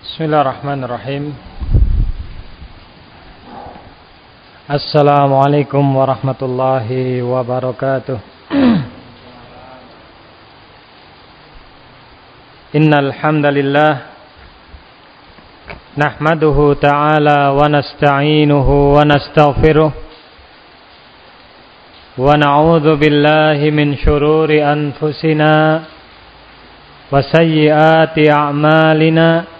Bismillahirrahmanirrahim. Assalamualaikum warahmatullahi wabarakatuh. Innal hamdalillah nahmaduhu ta'ala wa nasta'inuhu wa nastaghfiruh wa na'udzu billahi min shururi anfusina wa sayyiati a'malina.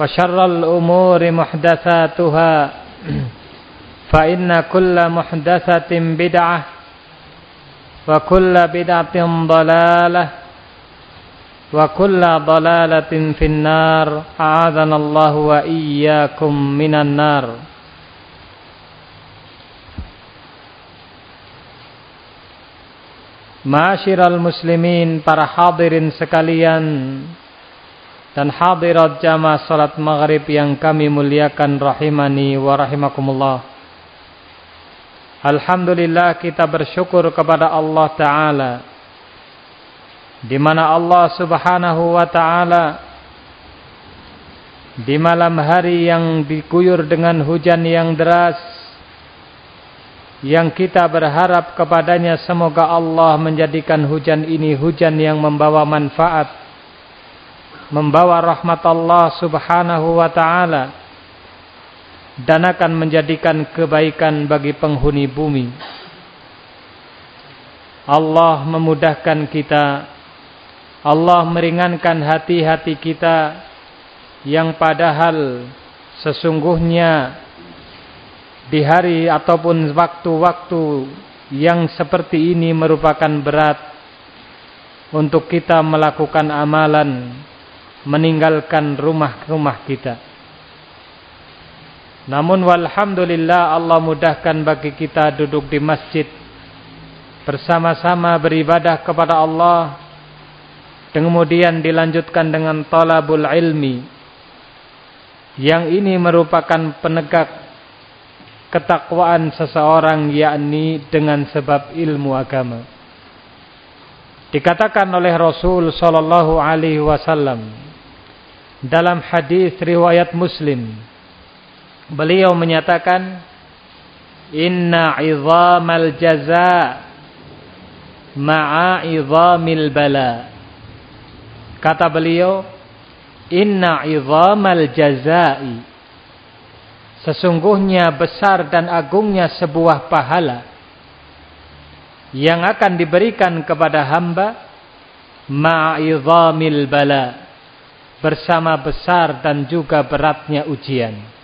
وشر الأمور محدثاتها فإن كل محدثة بدعة وكل بدعة ضلالة وكل ضلالة في النار أعاذنا الله وإياكم من النار Masyiral muslimin para hadirin sekalian dan hadirat jamaah salat maghrib yang kami muliakan rahimani wa rahimakumullah. Alhamdulillah kita bersyukur kepada Allah Ta'ala di mana Allah Subhanahu wa Ta'ala di malam hari yang diguyur dengan hujan yang deras yang kita berharap kepadanya semoga Allah menjadikan hujan ini hujan yang membawa manfaat membawa rahmat Allah subhanahu wa ta'ala dan akan menjadikan kebaikan bagi penghuni bumi. Allah memudahkan kita, Allah meringankan hati-hati kita yang padahal sesungguhnya di hari ataupun waktu-waktu yang seperti ini merupakan berat untuk kita melakukan amalan meninggalkan rumah-rumah kita. Namun walhamdulillah Allah mudahkan bagi kita duduk di masjid bersama-sama beribadah kepada Allah kemudian dilanjutkan dengan talabul ilmi yang ini merupakan penegak ketakwaan seseorang yakni dengan sebab ilmu agama. Dikatakan oleh Rasul sallallahu alaihi wasallam dalam hadis riwayat Muslim. Beliau menyatakan inna 'idhamal jaza ma'a 'idhamil bala. Kata beliau inna 'idhamal jazai. Sesungguhnya besar dan agungnya sebuah pahala yang akan diberikan kepada hamba ma'idhamil bala bersama besar dan juga beratnya ujian.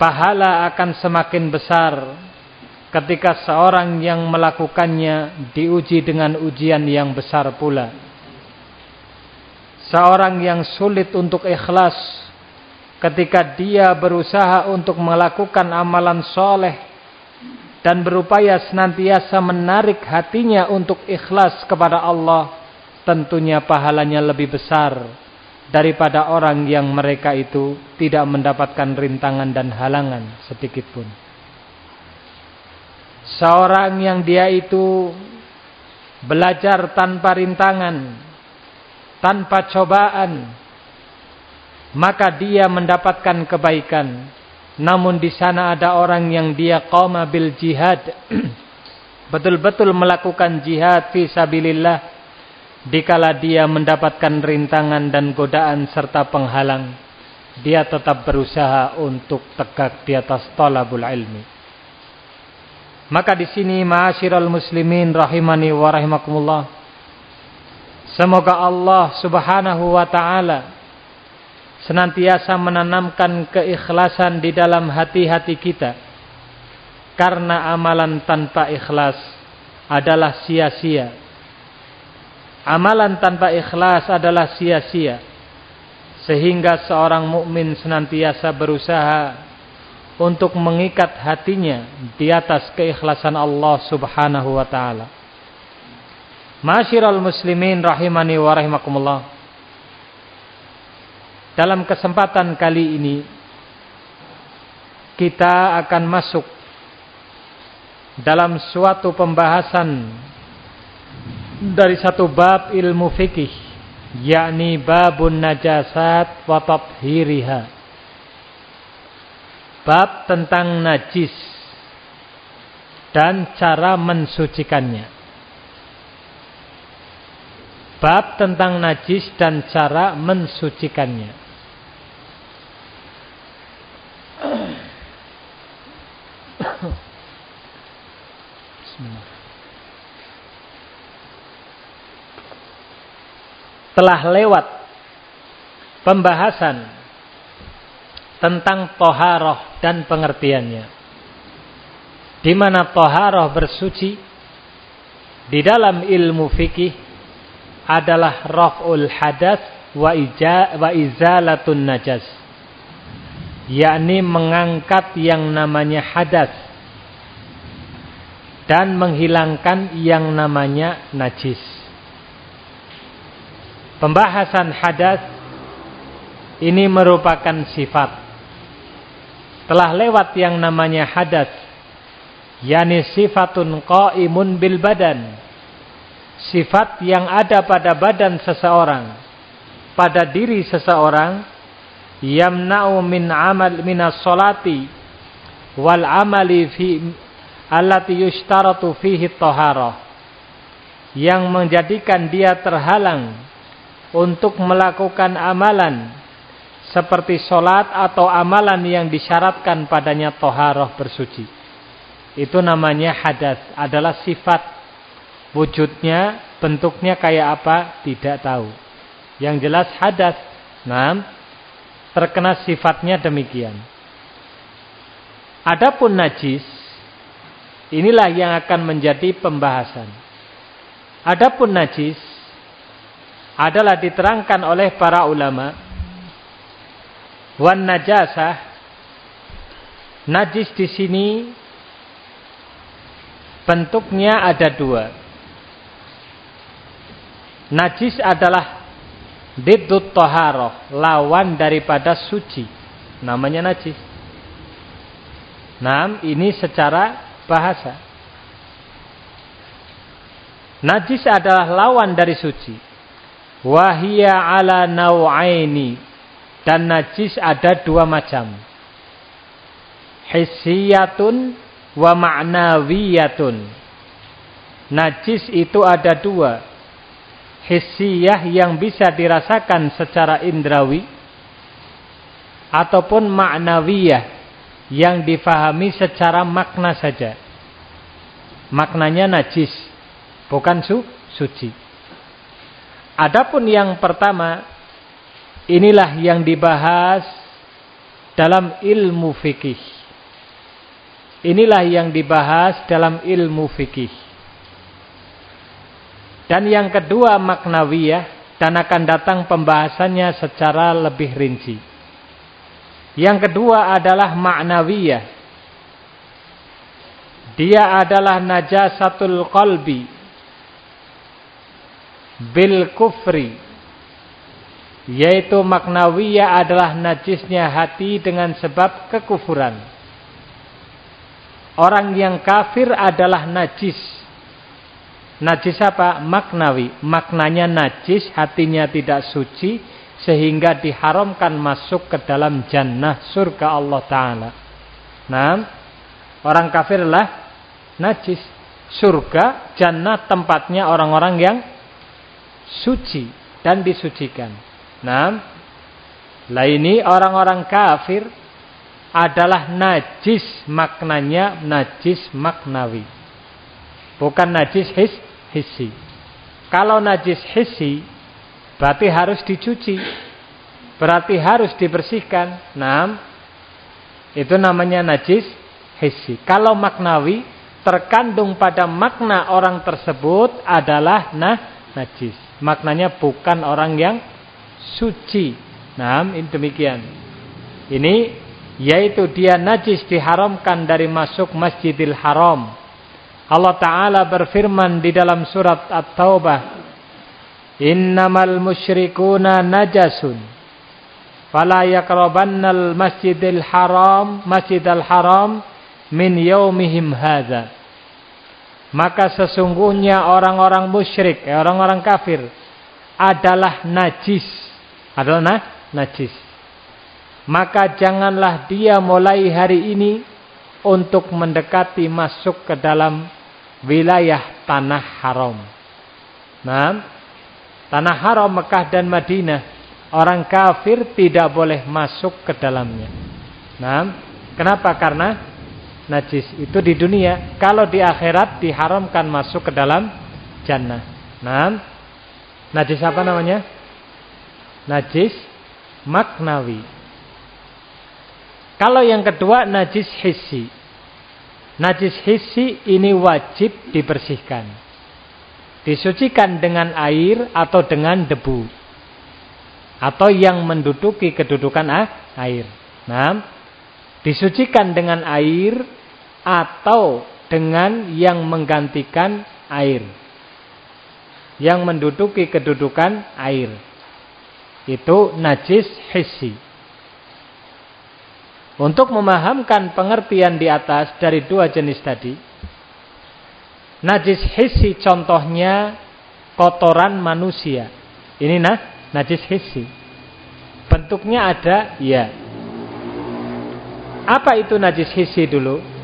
pahala akan semakin besar ketika seorang yang melakukannya diuji dengan ujian yang besar pula. Seorang yang sulit untuk ikhlas ketika dia berusaha untuk melakukan amalan soleh dan berupaya senantiasa menarik hatinya untuk ikhlas kepada Allah, tentunya pahalanya lebih besar daripada orang yang mereka itu tidak mendapatkan rintangan dan halangan sedikit pun. Seorang yang dia itu belajar tanpa rintangan, tanpa cobaan, maka dia mendapatkan kebaikan. Namun di sana ada orang yang dia qama bil jihad. Betul-betul melakukan jihad fi sabilillah dikala dia mendapatkan rintangan dan godaan serta penghalang. Dia tetap berusaha untuk tegak di atas talabul ilmi. Maka di sini ma'asyiral muslimin rahimani wa rahimakumullah. Semoga Allah Subhanahu wa taala senantiasa menanamkan keikhlasan di dalam hati-hati kita. Karena amalan tanpa ikhlas adalah sia-sia. Amalan tanpa ikhlas adalah sia-sia. Sehingga seorang mukmin senantiasa berusaha untuk mengikat hatinya di atas keikhlasan Allah Subhanahu wa taala. Masyiral muslimin rahimani wa rahimakumullah. Dalam kesempatan kali ini kita akan masuk dalam suatu pembahasan dari satu bab ilmu fikih yakni babun najasat wa tathhiriha. Bab tentang najis dan cara mensucikannya. Bab tentang najis dan cara mensucikannya Telah lewat pembahasan tentang toharoh dan pengertiannya. Di mana toharoh bersuci di dalam ilmu fikih adalah raf'ul hadas wa, ija, wa izalatun najas yakni mengangkat yang namanya hadas dan menghilangkan yang namanya najis. Pembahasan hadas ini merupakan sifat. Telah lewat yang namanya hadas, yakni sifatun qaimun bil badan. Sifat yang ada pada badan seseorang, pada diri seseorang yamna'u min amal minas salati wal amali fi allati yushtaratu fihi taharah yang menjadikan dia terhalang untuk melakukan amalan seperti solat atau amalan yang disyaratkan padanya toharoh bersuci. Itu namanya hadas, adalah sifat wujudnya, bentuknya kayak apa tidak tahu. Yang jelas hadas. Nah, terkena sifatnya demikian. Adapun najis inilah yang akan menjadi pembahasan. Adapun najis adalah diterangkan oleh para ulama wan najasah najis di sini bentuknya ada dua. Najis adalah Diddut toharoh, lawan daripada suci. Namanya najis. Nah, ini secara bahasa. Najis adalah lawan dari suci. Wahia ala nau'aini. Dan najis ada dua macam. Hissiyatun wa ma'nawiyatun. Najis itu ada dua hissiyah yang bisa dirasakan secara indrawi ataupun maknawiyah yang difahami secara makna saja. Maknanya najis, bukan su suci. Adapun yang pertama, inilah yang dibahas dalam ilmu fikih. Inilah yang dibahas dalam ilmu fikih. Dan yang kedua maknawiyah dan akan datang pembahasannya secara lebih rinci. Yang kedua adalah maknawiyah. Dia adalah najasatul qalbi bil kufri yaitu maknawiyah adalah najisnya hati dengan sebab kekufuran. Orang yang kafir adalah najis. Najis apa? Maknawi. Maknanya najis, hatinya tidak suci sehingga diharamkan masuk ke dalam jannah surga Allah taala. Nah, orang kafir adalah najis. Surga, jannah tempatnya orang-orang yang suci dan disucikan. Nah, lah ini orang-orang kafir adalah najis maknanya najis maknawi. Bukan najis his, hissi. Kalau najis hissi berarti harus dicuci. Berarti harus dibersihkan. Nah, itu namanya najis hissi. Kalau maknawi terkandung pada makna orang tersebut adalah nah najis. Maknanya bukan orang yang suci. Nah, ini demikian. Ini yaitu dia najis diharamkan dari masuk Masjidil Haram. Allah taala berfirman di dalam surat At-Taubah, "Innamal musyrikuna najasun." Fala yaqrabannal Masjidil Haram, Masjidil Haram min yaumihim hadza. Maka sesungguhnya orang-orang musyrik, orang-orang kafir adalah najis adalah nah, najis. Maka janganlah dia mulai hari ini untuk mendekati masuk ke dalam wilayah tanah haram. Nah, tanah haram Mekah dan Madinah, orang kafir tidak boleh masuk ke dalamnya. Nah, kenapa? Karena najis itu di dunia, kalau di akhirat diharamkan masuk ke dalam jannah. Nah, najis apa namanya? najis maknawi. Kalau yang kedua najis hissi. Najis hissi ini wajib dibersihkan. Disucikan dengan air atau dengan debu. Atau yang menduduki kedudukan air. Nah, disucikan dengan air atau dengan yang menggantikan air. Yang menduduki kedudukan air itu najis hissi. Untuk memahamkan pengertian di atas dari dua jenis tadi, najis hissi contohnya kotoran manusia. Ini nah, najis hissi. Bentuknya ada, ya. Apa itu najis hissi dulu?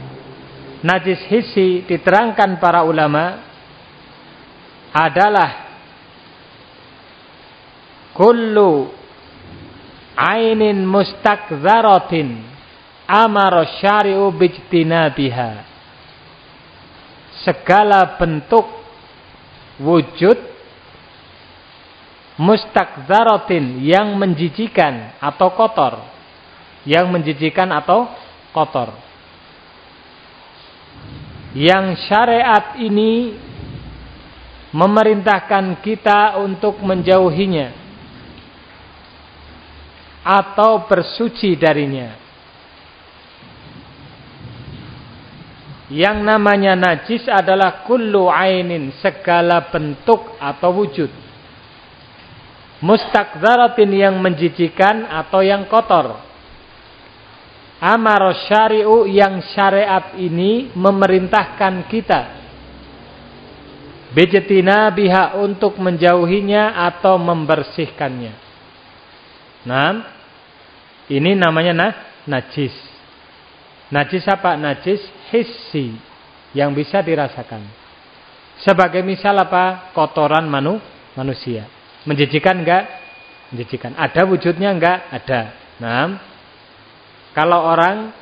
Najis hissi diterangkan para ulama adalah kullu ainin mustakzaratin amara syari'u bijtinabiha segala bentuk wujud mustakzaratin yang menjijikan atau kotor. Yang menjijikan atau kotor yang syariat ini memerintahkan kita untuk menjauhinya atau bersuci darinya. Yang namanya najis adalah kullu ainin, segala bentuk atau wujud. Mustakzaratin yang menjijikan atau yang kotor. Amar syari'u yang syariat ini memerintahkan kita. Bejetina biha untuk menjauhinya atau membersihkannya. Nah, ini namanya nah, najis. Najis apa? Najis hissi yang bisa dirasakan. Sebagai misal apa? Kotoran manu, manusia. Menjijikan enggak? Menjijikan. Ada wujudnya enggak? Ada. Nah, kalau orang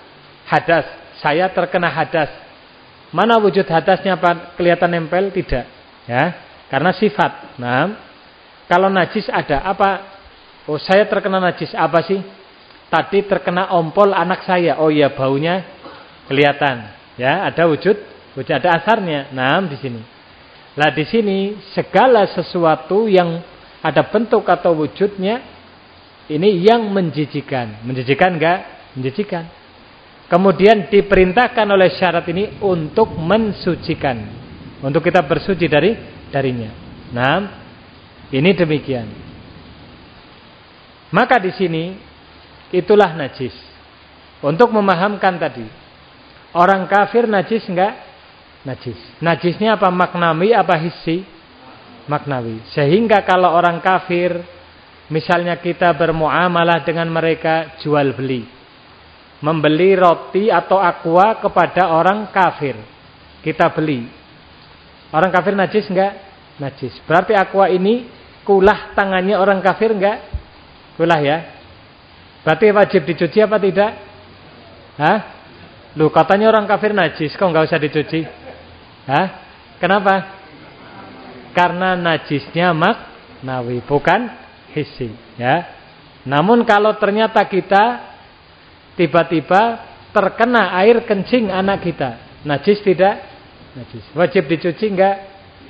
hadas, saya terkena hadas. Mana wujud hadasnya Pak? Kelihatan nempel? Tidak. Ya, karena sifat. Nah, kalau najis ada apa? Oh, saya terkena najis apa sih? tadi terkena ompol anak saya. Oh iya baunya kelihatan. Ya, ada wujud, wujud ada asarnya. Nah, di sini. Lah di sini segala sesuatu yang ada bentuk atau wujudnya ini yang menjijikan. Menjijikan enggak? Menjijikan. Kemudian diperintahkan oleh syarat ini untuk mensucikan. Untuk kita bersuci dari darinya. Nah, ini demikian. Maka di sini itulah najis. Untuk memahamkan tadi. Orang kafir najis enggak? Najis. Najisnya apa maknawi apa hissi? Maknawi. Sehingga kalau orang kafir misalnya kita bermuamalah dengan mereka jual beli. Membeli roti atau aqua kepada orang kafir. Kita beli. Orang kafir najis enggak? Najis. Berarti aqua ini kulah tangannya orang kafir enggak? Kulah ya. Berarti wajib dicuci apa tidak? Hah? Lu katanya orang kafir najis, kok enggak usah dicuci? Hah? Kenapa? Karena najisnya maknawi, bukan hissi, ya. Namun kalau ternyata kita tiba-tiba terkena air kencing anak kita, najis tidak? Najis. Wajib dicuci enggak?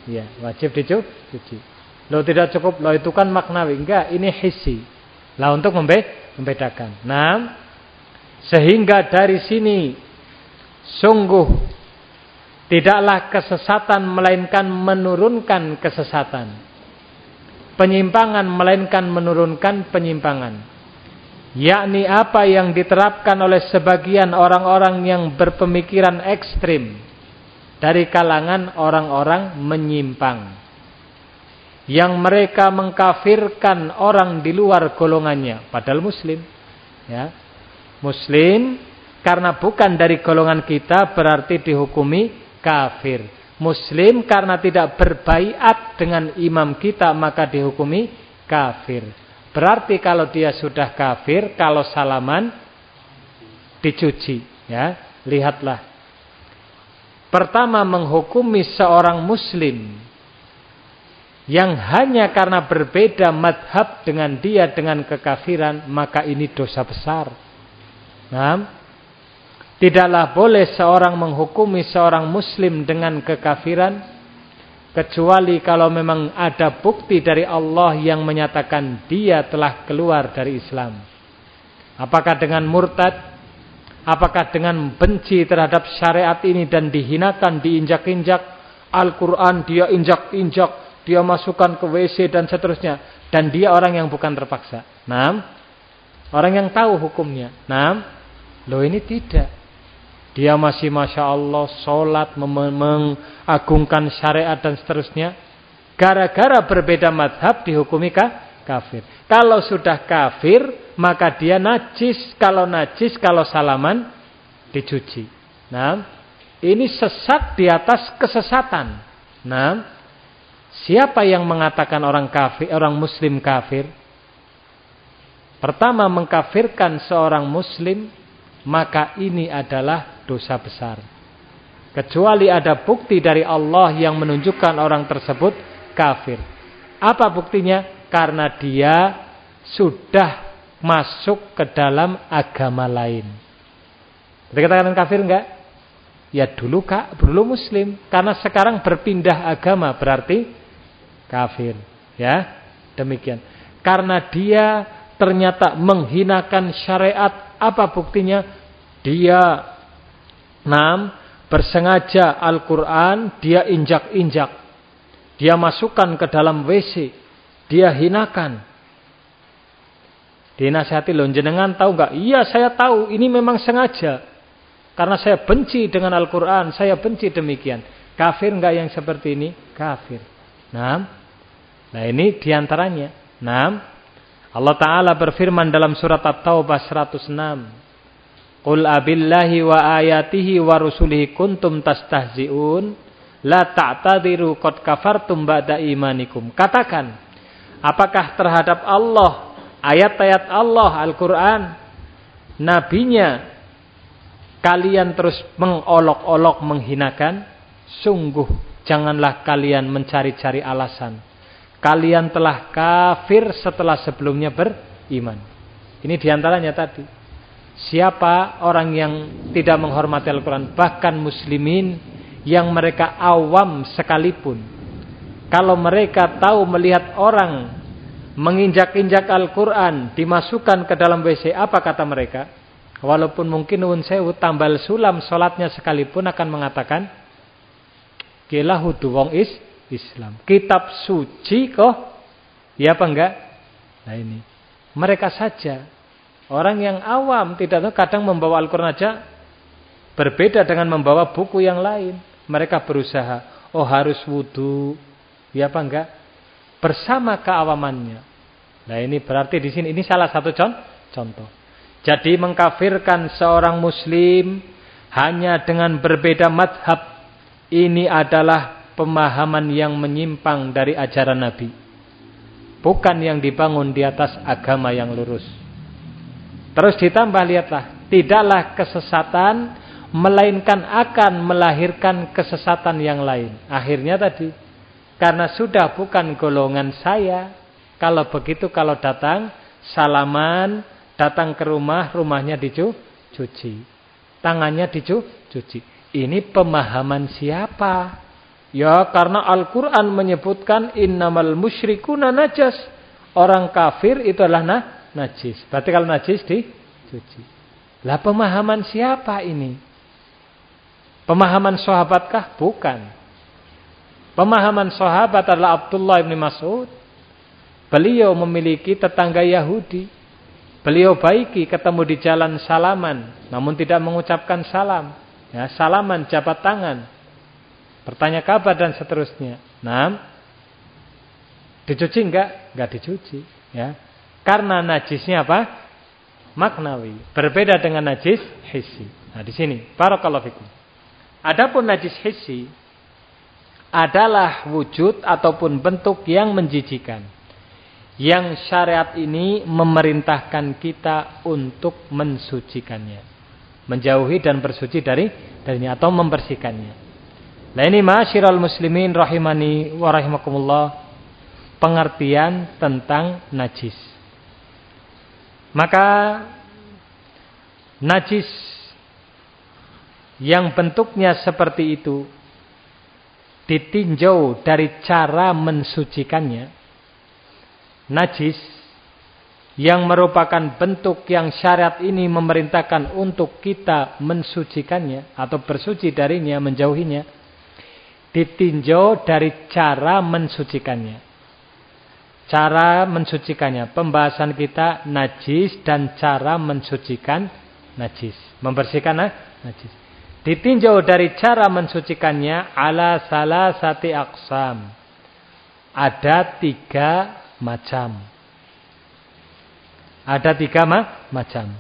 Ya, wajib dicuci. Lo tidak cukup, lo itu kan maknawi, enggak, ini hissi. Lah untuk membedakan. Nah, sehingga dari sini sungguh tidaklah kesesatan melainkan menurunkan kesesatan. Penyimpangan melainkan menurunkan penyimpangan. Yakni apa yang diterapkan oleh sebagian orang-orang yang berpemikiran ekstrim dari kalangan orang-orang menyimpang. Yang mereka mengkafirkan orang di luar golongannya padahal muslim ya. Muslim karena bukan dari golongan kita berarti dihukumi kafir. Muslim karena tidak berbaiat dengan imam kita maka dihukumi kafir berarti kalau dia sudah kafir kalau salaman dicuci ya. Lihatlah. Pertama menghukumi seorang muslim yang hanya karena berbeda madhab dengan dia dengan kekafiran maka ini dosa besar. Nah, tidaklah boleh seorang menghukumi seorang muslim dengan kekafiran kecuali kalau memang ada bukti dari Allah yang menyatakan dia telah keluar dari Islam. Apakah dengan murtad? Apakah dengan benci terhadap syariat ini dan dihinakan, diinjak-injak? Al-Quran dia injak-injak dia masukkan ke WC dan seterusnya. Dan dia orang yang bukan terpaksa. Nah, orang yang tahu hukumnya. Nah, lo ini tidak. Dia masih Masya Allah sholat, mengagungkan syariat dan seterusnya. Gara-gara berbeda madhab dihukumi kah? kafir. Kalau sudah kafir, maka dia najis. Kalau najis, kalau salaman, dicuci. Nah, ini sesat di atas kesesatan. Nah, Siapa yang mengatakan orang kafir, orang muslim kafir? Pertama mengkafirkan seorang muslim, maka ini adalah dosa besar. Kecuali ada bukti dari Allah yang menunjukkan orang tersebut kafir. Apa buktinya? Karena dia sudah masuk ke dalam agama lain. Kita katakan kafir enggak? Ya dulu kak, dulu muslim. Karena sekarang berpindah agama berarti kafir. Ya, demikian. Karena dia ternyata menghinakan syariat, apa buktinya? Dia enam bersengaja Al-Qur'an dia injak-injak. Dia masukkan ke dalam WC, dia hinakan. Dinasihati loh jenengan tahu enggak? Iya saya tahu, ini memang sengaja. Karena saya benci dengan Al-Quran, saya benci demikian. Kafir enggak yang seperti ini? Kafir. Nah, Nah ini di antaranya. Nah, Allah Ta'ala berfirman dalam surat At-Taubah 106. Qul abillahi wa ayatihi wa rusulihi kuntum tastahzi'un. La ta'tadiru qad kafartum ba'da imanikum. Katakan, apakah terhadap Allah, ayat-ayat Allah, Al-Quran, nabinya, kalian terus mengolok-olok menghinakan? Sungguh, janganlah kalian mencari-cari alasan kalian telah kafir setelah sebelumnya beriman. Ini di antaranya tadi. Siapa orang yang tidak menghormati Al-Quran. Bahkan muslimin yang mereka awam sekalipun. Kalau mereka tahu melihat orang menginjak-injak Al-Quran. Dimasukkan ke dalam WC. Apa kata mereka? Walaupun mungkin nun tambal sulam sholatnya sekalipun akan mengatakan. Kila hudu wong is Islam. Kitab suci kok. Ya apa enggak? Nah ini. Mereka saja Orang yang awam tidak tahu kadang membawa Al-Quran aja berbeda dengan membawa buku yang lain. Mereka berusaha, oh harus wudhu, ya apa enggak? Bersama keawamannya. Nah ini berarti di sini ini salah satu contoh. Jadi mengkafirkan seorang muslim hanya dengan berbeda madhab. Ini adalah pemahaman yang menyimpang dari ajaran Nabi. Bukan yang dibangun di atas agama yang lurus. Terus ditambah lihatlah, tidaklah kesesatan melainkan akan melahirkan kesesatan yang lain. Akhirnya tadi, karena sudah bukan golongan saya, kalau begitu kalau datang salaman, datang ke rumah, rumahnya dicuci. Tangannya dicuci. Ini pemahaman siapa? Ya karena Al-Quran menyebutkan innamal musyrikuna najas. Orang kafir itu adalah nah, najis. Berarti kalau najis dicuci. Lah pemahaman siapa ini? Pemahaman sahabatkah? Bukan. Pemahaman sahabat adalah Abdullah bin Mas'ud. Beliau memiliki tetangga Yahudi. Beliau baiki ketemu di jalan salaman. Namun tidak mengucapkan salam. Ya, salaman, jabat tangan. Bertanya kabar dan seterusnya. Nah, dicuci enggak? Enggak dicuci. Ya, karena najisnya apa? Maknawi. Berbeda dengan najis hissi. Nah, di sini barakallahu fikum. Adapun najis hissi adalah wujud ataupun bentuk yang menjijikan. Yang syariat ini memerintahkan kita untuk mensucikannya. Menjauhi dan bersuci dari darinya atau membersihkannya. Nah ini masyiral muslimin rahimani wa rahimakumullah pengertian tentang najis. Maka najis yang bentuknya seperti itu ditinjau dari cara mensucikannya. Najis yang merupakan bentuk yang syariat ini memerintahkan untuk kita mensucikannya atau bersuci darinya, menjauhinya, ditinjau dari cara mensucikannya. Cara mensucikannya. Pembahasan kita najis dan cara mensucikan najis. Membersihkan najis. Ditinjau dari cara mensucikannya ala salah sati aksam. Ada tiga macam. Ada tiga ma macam.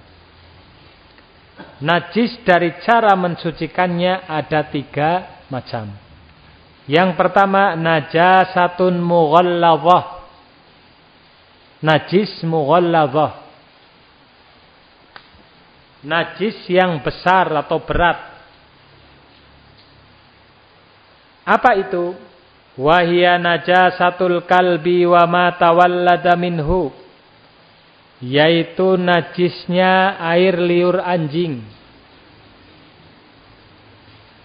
Najis dari cara mensucikannya ada tiga macam. Yang pertama najasatun mughalladhah najis mughalladhah. Najis yang besar atau berat. Apa itu? Wahia najasatul kalbi wa ma tawallada minhu. Yaitu najisnya air liur anjing.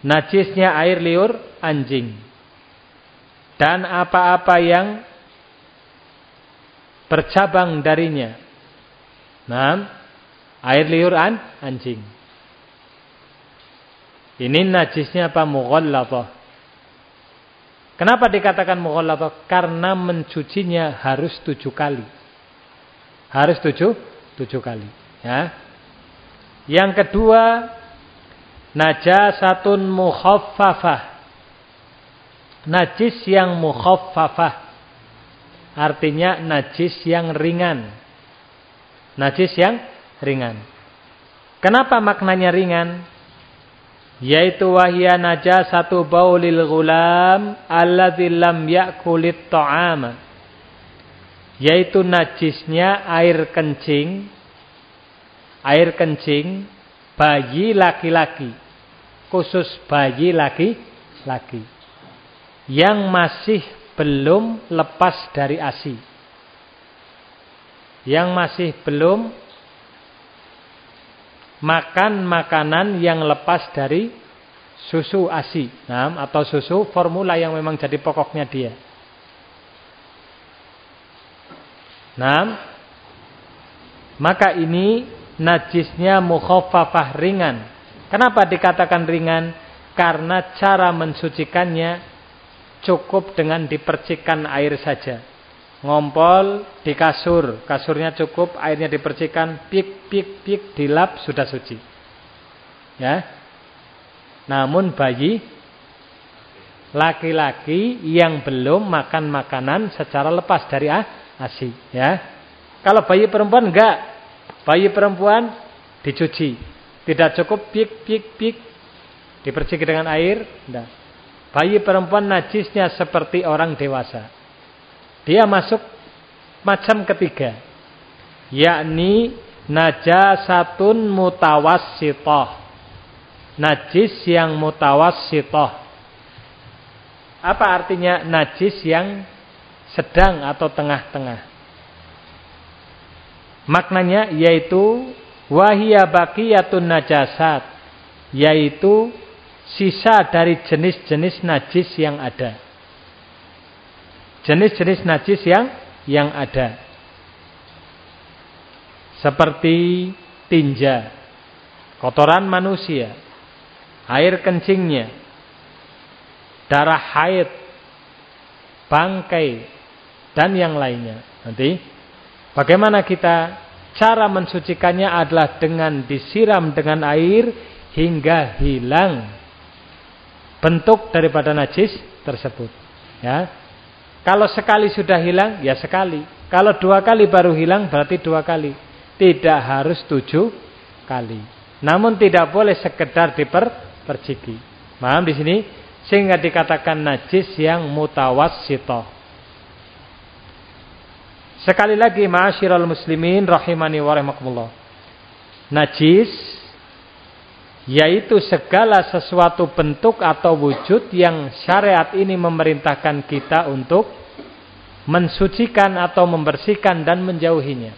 Najisnya air liur anjing. Dan apa-apa yang bercabang darinya. Nah, air liur an, anjing. Ini najisnya apa? Mughallatah. Kenapa dikatakan mughallatah? Karena mencucinya harus tujuh kali. Harus tujuh, tujuh kali. Ya. Yang kedua, najasatun mukhaffafah. Najis yang mukhaffafah. Artinya najis yang ringan. Najis yang ringan. Kenapa maknanya ringan? Yaitu wahya najasatu baulil gulam alladzi lam ya'kulit ta'ama. Yaitu najisnya air kencing air kencing bayi laki-laki. Khusus bayi laki-laki. Yang masih belum lepas dari ASI. Yang masih belum makan makanan yang lepas dari susu ASI nah, atau susu formula yang memang jadi pokoknya dia. Nah, maka ini najisnya mukhaffafah ringan. Kenapa dikatakan ringan? Karena cara mensucikannya cukup dengan dipercikan air saja. Ngompol di kasur, kasurnya cukup, airnya dipercikan, pik pik pik dilap sudah suci. Ya. Namun bayi laki-laki yang belum makan makanan secara lepas dari ASI, ya. Kalau bayi perempuan enggak. Bayi perempuan dicuci. Tidak cukup pik pik pik dipercik dengan air, enggak. Bayi perempuan najisnya seperti orang dewasa. Dia masuk macam ketiga. Yakni najasatun mutawassithah. Najis yang mutawassithah. Apa artinya najis yang sedang atau tengah-tengah? Maknanya yaitu wahia baqiyatun najasat, yaitu sisa dari jenis-jenis najis yang ada jenis-jenis najis yang yang ada. Seperti tinja, kotoran manusia, air kencingnya, darah haid, bangkai, dan yang lainnya. Nanti bagaimana kita cara mensucikannya adalah dengan disiram dengan air hingga hilang bentuk daripada najis tersebut. Ya, kalau sekali sudah hilang, ya sekali. Kalau dua kali baru hilang, berarti dua kali. Tidak harus tujuh kali. Namun tidak boleh sekedar diperciki. Paham di sini? Sehingga dikatakan najis yang mutawassitoh. Sekali lagi, ma'asyiral muslimin rahimani wa rahimakumullah. Najis yaitu segala sesuatu bentuk atau wujud yang syariat ini memerintahkan kita untuk mensucikan atau membersihkan dan menjauhinya.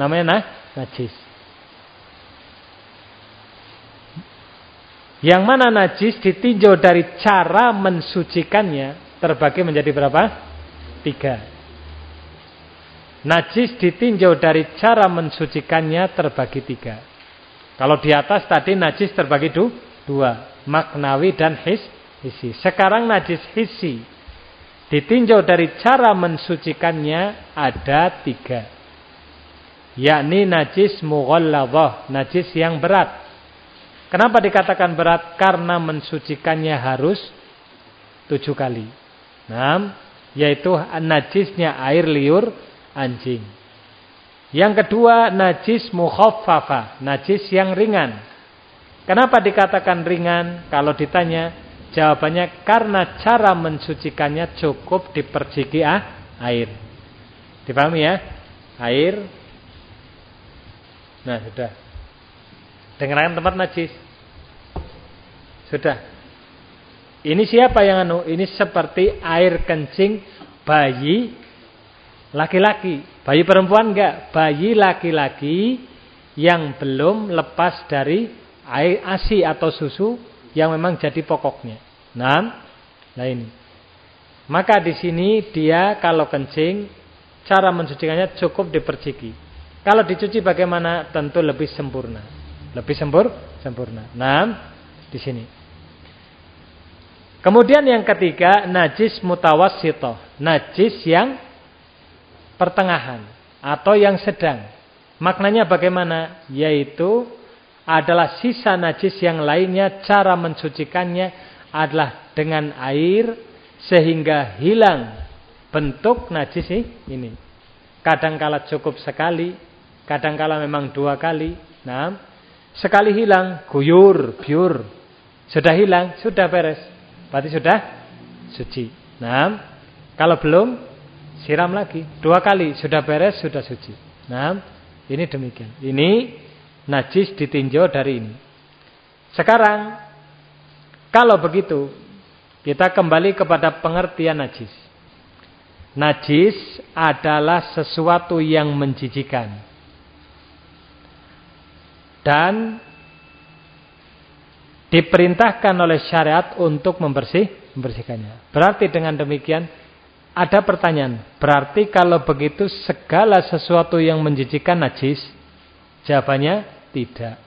Namanya nah, najis. Yang mana najis ditinjau dari cara mensucikannya terbagi menjadi berapa? Tiga. Najis ditinjau dari cara mensucikannya terbagi tiga. Kalau di atas tadi najis terbagi dua. Maknawi dan his, hisi. Sekarang najis hisi Ditinjau dari cara mensucikannya ada tiga. Yakni najis mughalladhah, najis yang berat. Kenapa dikatakan berat? Karena mensucikannya harus tujuh kali. Nah, yaitu najisnya air liur anjing. Yang kedua najis mukhaffafa, najis yang ringan. Kenapa dikatakan ringan? Kalau ditanya, Jawabannya karena cara mensucikannya cukup diperciki ah, air. Dipahami ya? Air. Nah, sudah. Dengarkan tempat najis. Sudah. Ini siapa yang anu? Ini seperti air kencing bayi laki-laki. Bayi perempuan enggak? Bayi laki-laki yang belum lepas dari air ASI atau susu yang memang jadi pokoknya. Nah, nah ini. Maka di sini dia kalau kencing cara mensucikannya cukup diperciki. Kalau dicuci bagaimana? Tentu lebih sempurna. Lebih sempur, sempurna. Nah, di sini. Kemudian yang ketiga, najis mutawassito. Najis yang pertengahan atau yang sedang. Maknanya bagaimana? Yaitu adalah sisa najis yang lainnya cara mensucikannya adalah dengan air sehingga hilang bentuk najis ini. Kadangkala cukup sekali, kadangkala memang dua kali. Nah, sekali hilang, guyur, biur. Sudah hilang, sudah beres. Berarti sudah suci. Nah, kalau belum siram lagi. Dua kali sudah beres, sudah suci. Nah, ini demikian. Ini najis ditinjau dari ini. Sekarang kalau begitu kita kembali kepada pengertian najis. Najis adalah sesuatu yang menjijikan. dan diperintahkan oleh syariat untuk membersih membersihkannya. Berarti dengan demikian ada pertanyaan. Berarti kalau begitu segala sesuatu yang menjijikan najis? Jawabannya tidak.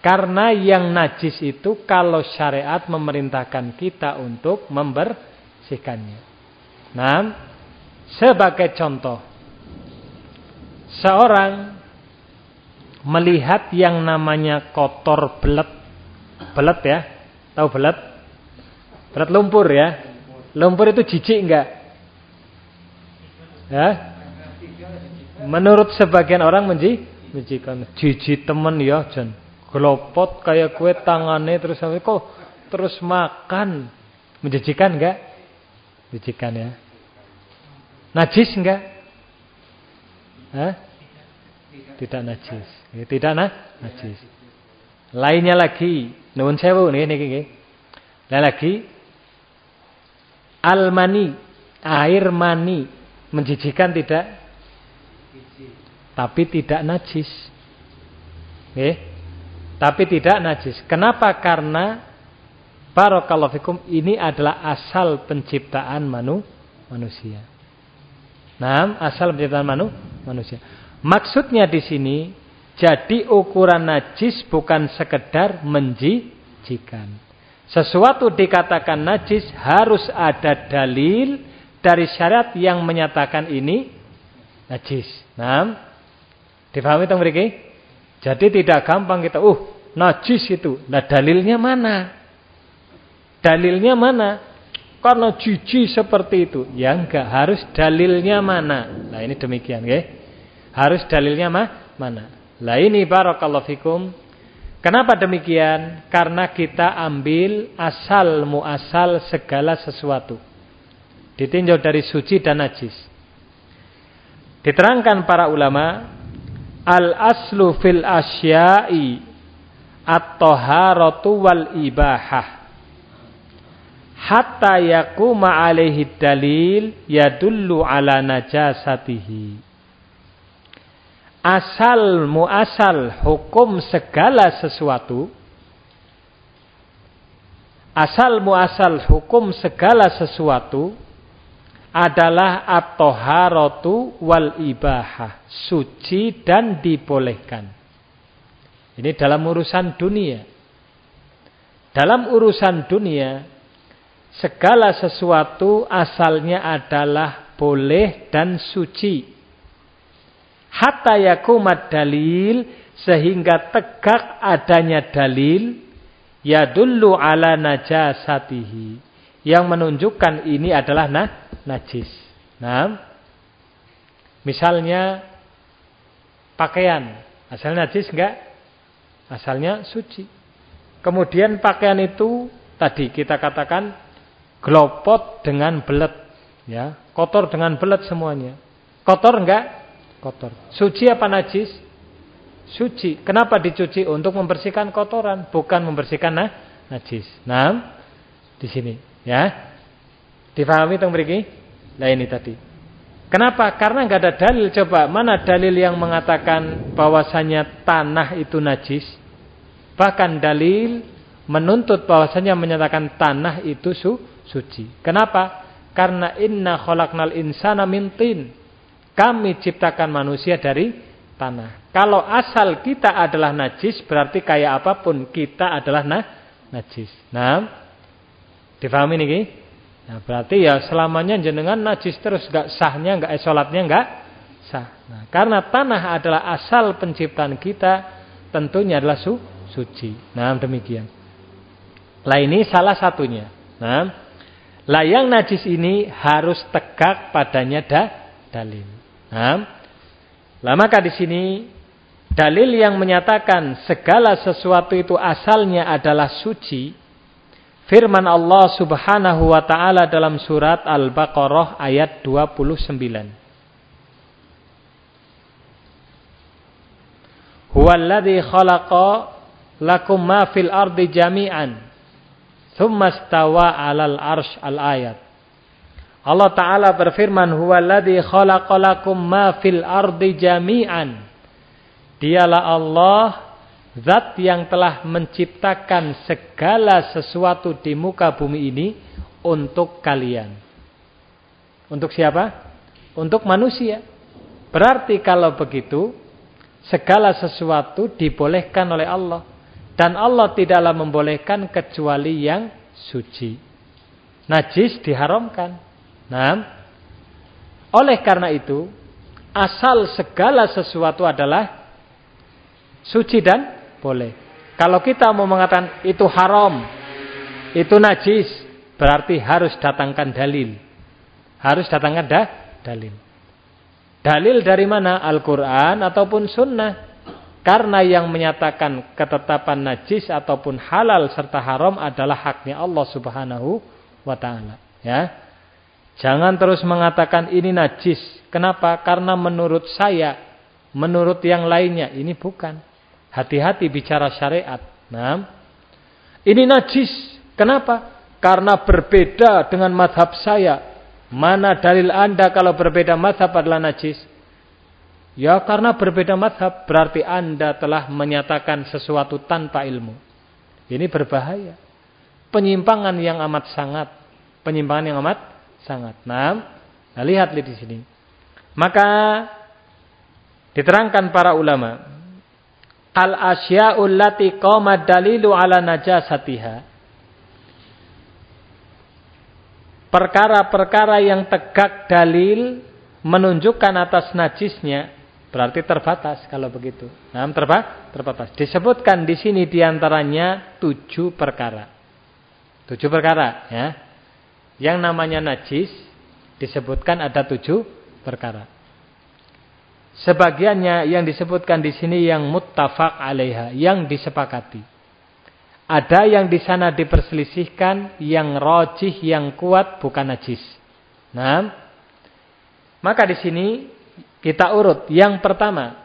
Karena yang najis itu kalau syariat memerintahkan kita untuk membersihkannya. Nah, sebagai contoh. Seorang melihat yang namanya kotor belet. Belet ya. Tahu belet? Belet lumpur ya. Lumpur itu jijik enggak? Ya? Menurut sebagian orang menji, menjijikan. Jijik temen ya, Jan. Gelopot kayak kue tangannya terus kok terus makan. Menjijikan enggak? Menjijikan ya. Najis enggak? Hah? Tidak najis. Ya, tidak nah, najis. Lainnya lagi, nuwun sewu nih niki nggih. lagi Al-mani, air mani menjijikan tidak? Tapi tidak najis. Eh? Tapi tidak najis. Kenapa? Karena barakallahu fikum ini adalah asal penciptaan manu, manusia. Nah, asal penciptaan manu, manusia. Maksudnya di sini jadi ukuran najis bukan sekedar menjijikan. Sesuatu dikatakan najis harus ada dalil dari syariat yang menyatakan ini najis. Nah, difahami tentang mereka? Jadi tidak gampang kita, uh, najis itu. Nah, dalilnya mana? Dalilnya mana? Karena jijik seperti itu. Ya enggak, harus dalilnya mana? Nah, ini demikian, ya. Harus dalilnya mah? mana? Lah ini barakallahu fikum Kenapa demikian? Karena kita ambil asal muasal segala sesuatu. Ditinjau dari suci dan najis. Diterangkan para ulama, al-aslu fil asya'i at-taharatu wal ibahah. Hatta yakuma alaihi dalil yadullu ala najasatihi asal muasal hukum segala sesuatu asal muasal hukum segala sesuatu adalah at-taharatu wal ibahah suci dan dibolehkan. Ini dalam urusan dunia. Dalam urusan dunia segala sesuatu asalnya adalah boleh dan suci hatta yakumat dalil sehingga tegak adanya dalil ya dulu ala najasatihi yang menunjukkan ini adalah nah, najis. Nah, misalnya pakaian asalnya najis enggak? Asalnya suci. Kemudian pakaian itu tadi kita katakan glopot dengan belet ya, kotor dengan belet semuanya. Kotor enggak? Kotor. Suci apa najis? Suci. Kenapa dicuci? Untuk membersihkan kotoran, bukan membersihkan nah, najis. Nah, di sini, ya. Difahami tentang mriki? Nah ini tadi. Kenapa? Karena nggak ada dalil. Coba mana dalil yang mengatakan bahwasanya tanah itu najis? Bahkan dalil menuntut bahwasanya menyatakan tanah itu su suci. Kenapa? Karena inna khalaqnal insana min tin. Kami ciptakan manusia dari tanah. Kalau asal kita adalah najis, berarti kayak apa pun kita adalah nah, najis. Nah, difahami nih? Nah, berarti ya selamanya jenengan najis terus, gak sahnya, gak esolatnya, gak sah. Nah, karena tanah adalah asal penciptaan kita, tentunya adalah su suci. Nah, demikian. Lah ini salah satunya. Nah, lah yang najis ini harus tegak padanya da dalil. Nah, lah maka di sini dalil yang menyatakan segala sesuatu itu asalnya adalah suci. Firman Allah Subhanahu wa taala dalam surat Al-Baqarah ayat 29. Huwallazi khalaqa lakum ma fil ardi jami'an thumma stawa 'alal arsh al-ayat. Allah Ta'ala berfirman, Huwaladhi khalaqalakum ma fil ardi jami'an. Dialah Allah Zat yang telah menciptakan segala sesuatu di muka bumi ini untuk kalian. Untuk siapa? Untuk manusia. Berarti kalau begitu, segala sesuatu dibolehkan oleh Allah. Dan Allah tidaklah membolehkan kecuali yang suci. Najis diharamkan. Nah, oleh karena itu, asal segala sesuatu adalah suci dan boleh. Kalau kita mau mengatakan itu haram, itu najis, berarti harus datangkan dalil. Harus datangkan dah, dalil. Dalil dari mana? Al-Quran ataupun sunnah. Karena yang menyatakan ketetapan najis ataupun halal serta haram adalah haknya Allah subhanahu wa ta'ala. Ya. Jangan terus mengatakan ini najis. Kenapa? Karena menurut saya, menurut yang lainnya, ini bukan. Hati-hati bicara syariat. Nah, ini najis. Kenapa? Karena berbeda dengan madhab saya. Mana dalil anda kalau berbeda madhab adalah najis? Ya karena berbeda madhab berarti anda telah menyatakan sesuatu tanpa ilmu. Ini berbahaya. Penyimpangan yang amat sangat. Penyimpangan yang amat sangat. Nah, nah lihat di sini. Maka diterangkan para ulama al asya'ul lati qama dalilu ala najasatiha perkara-perkara yang tegak dalil menunjukkan atas najisnya berarti terbatas kalau begitu. Nah, terba terbatas. Disebutkan di sini di antaranya tujuh perkara. Tujuh perkara, ya. Yang namanya najis disebutkan ada tujuh perkara. Sebagiannya yang disebutkan di sini yang muttafaq alaiha, yang disepakati. Ada yang di sana diperselisihkan, yang rojih, yang kuat, bukan najis. Nah, maka di sini kita urut. Yang pertama,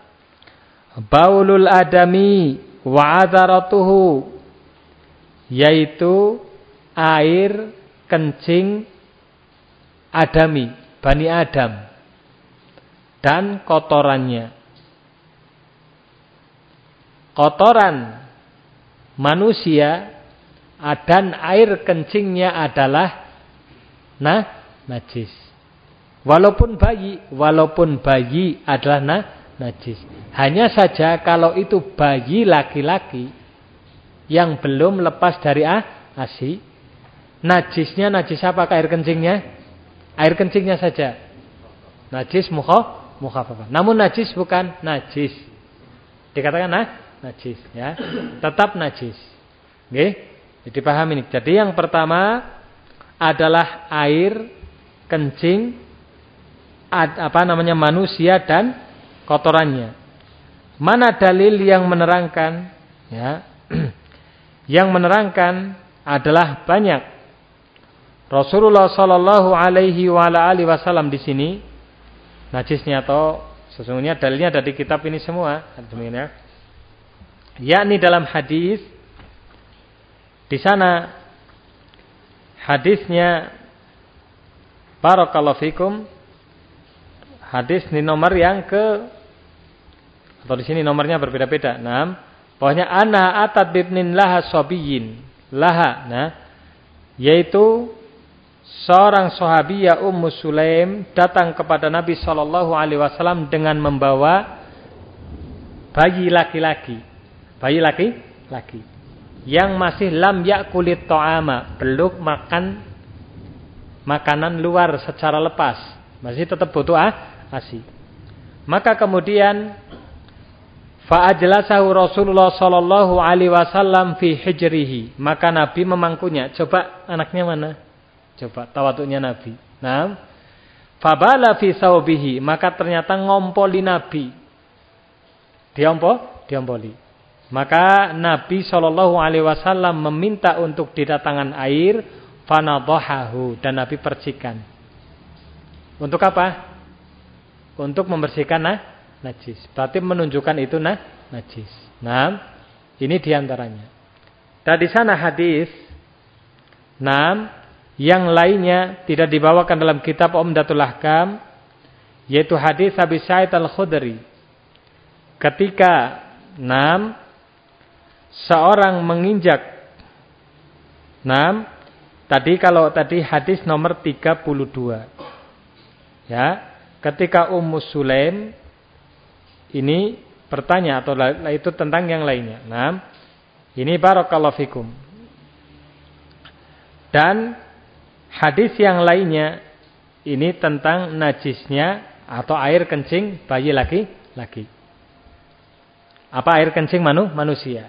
baulul adami wa azaratuhu, yaitu air kencing adami, bani Adam dan kotorannya. Kotoran manusia dan air kencingnya adalah nah najis. Walaupun bayi, walaupun bayi adalah nah, najis. Hanya saja kalau itu bayi laki-laki yang belum lepas dari ah, asi, najisnya najis apa air kencingnya? Air kencingnya saja. Najis mukha mukhafafah. Namun najis bukan najis. Dikatakan nah, najis ya. Tetap najis. Oke? Jadi paham ini. Jadi yang pertama adalah air kencing ad, apa namanya manusia dan kotorannya. Mana dalil yang menerangkan ya? yang menerangkan adalah banyak. Rasulullah Shallallahu alaihi wasallam di sini. Najisnya atau sesungguhnya dalilnya ada di kitab ini semua. Demikian yakni dalam hadis di sana hadisnya barakallahu fikum hadis ini nomor yang ke atau di sini nomornya berbeda-beda. Nah, pokoknya ana atat bibnin laha sobiyin laha, nah, yaitu seorang sahabiya Ummu Sulaim datang kepada Nabi Shallallahu Alaihi Wasallam dengan membawa bayi laki-laki, bayi laki-laki yang masih lam kulit to'ama, belum makan makanan luar secara lepas, masih tetap butuh ah, asi. Maka kemudian Fa'ajlasahu Rasulullah sallallahu alaihi wasallam fi hijrihi. Maka Nabi memangkunya. Coba anaknya mana? Coba tawaduknya Nabi. Nah, fabala fi saubihi, maka ternyata ngompoli Nabi. Diompo? Diompoli. Maka Nabi Shallallahu alaihi wasallam meminta untuk didatangkan air fanadhahu dan Nabi percikan. Untuk apa? Untuk membersihkan nah, najis. Berarti menunjukkan itu nah, najis. Nah, ini di antaranya. Dan sana hadis, nah, yang lainnya tidak dibawakan dalam kitab Umdatul Ahkam yaitu hadis Abi Sa'id Al-Khudri. Ketika enam seorang menginjak enam tadi kalau tadi hadis nomor 32 ya ketika Ummu Sulaim ini bertanya atau itu tentang yang lainnya. Enam ini barakallahu fikum. Dan hadis yang lainnya ini tentang najisnya atau air kencing bayi laki-laki. Apa air kencing manu? Manusia.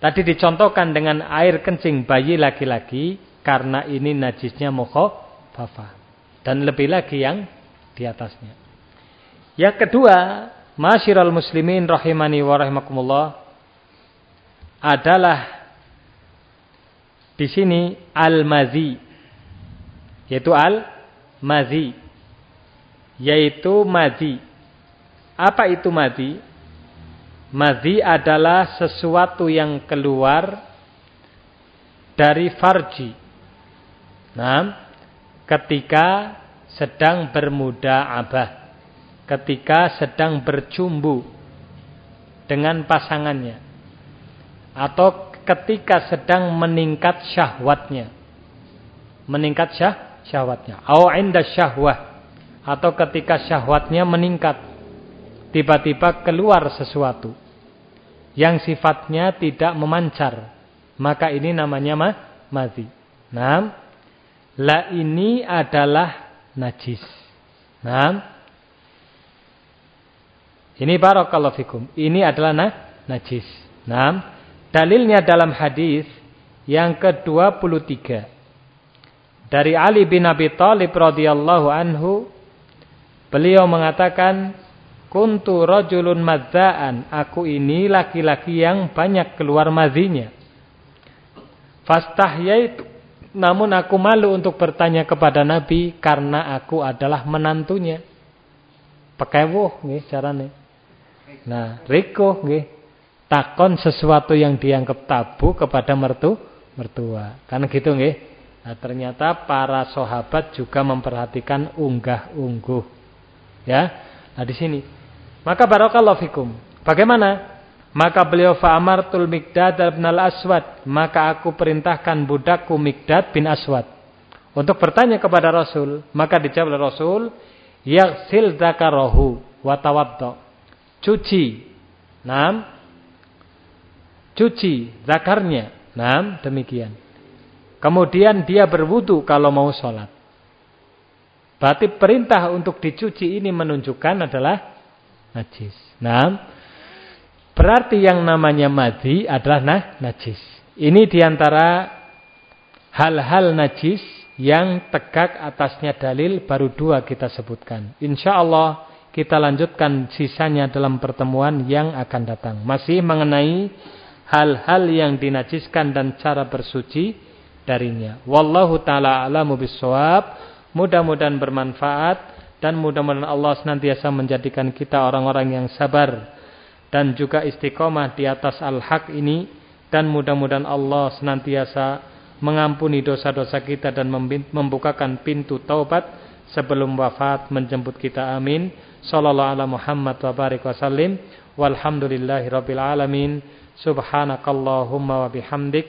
Tadi dicontohkan dengan air kencing bayi laki-laki karena ini najisnya bafa Dan lebih lagi yang di atasnya. Yang kedua, masyiral muslimin rahimani wa adalah di sini al-mazi yaitu al-mazi yaitu mazi. Apa itu mazi? Mazi adalah sesuatu yang keluar dari farji. Nah, ketika sedang bermuda abah, ketika sedang bercumbu dengan pasangannya, atau ketika sedang meningkat syahwatnya, meningkat syah, syahwatnya, atau inda syahwah, atau ketika syahwatnya meningkat tiba-tiba keluar sesuatu yang sifatnya tidak memancar, maka ini namanya ma mazi. Nah, la ini adalah najis. Nah, ini barakallahu fikum. Ini adalah na najis. Nah, dalilnya dalam hadis yang ke-23 dari Ali bin Abi Thalib radhiyallahu anhu beliau mengatakan Kuntu rajulun madzaan. Aku ini laki-laki yang banyak keluar mazinya. Fastahyaitu. Namun aku malu untuk bertanya kepada Nabi karena aku adalah menantunya. Pekewuh nggih carane. Nah, riko nggih. Takon sesuatu yang dianggap tabu kepada mertu mertua. Karena gitu nggih. Nah, ternyata para sahabat juga memperhatikan unggah-ungguh. Ya. Nah, di sini maka barakallahu fikum. Bagaimana? Maka beliau fa'amartul Mikdad bin al-Aswad. Maka aku perintahkan budakku Mikdad bin Aswad. Untuk bertanya kepada Rasul. Maka dijawab oleh Rasul. Yaksil zakarahu watawaddo. Cuci. Nam. Cuci zakarnya. Nam. Demikian. Kemudian dia berwudu kalau mau sholat. Berarti perintah untuk dicuci ini menunjukkan adalah najis. Nah, berarti yang namanya madi adalah nah, najis. Ini di antara hal-hal najis yang tegak atasnya dalil baru dua kita sebutkan. Insya Allah kita lanjutkan sisanya dalam pertemuan yang akan datang. Masih mengenai hal-hal yang dinajiskan dan cara bersuci darinya. Wallahu taala alamu bisawab. Mudah-mudahan bermanfaat dan mudah-mudahan Allah senantiasa menjadikan kita orang-orang yang sabar dan juga istiqomah di atas al-haq ini dan mudah-mudahan Allah senantiasa mengampuni dosa-dosa kita dan membukakan pintu taubat sebelum wafat menjemput kita. Amin. Sallallahu ala Muhammad wa barik wasallim walhamdulillahi rabbil alamin. Subhanakallahumma wa bihamdik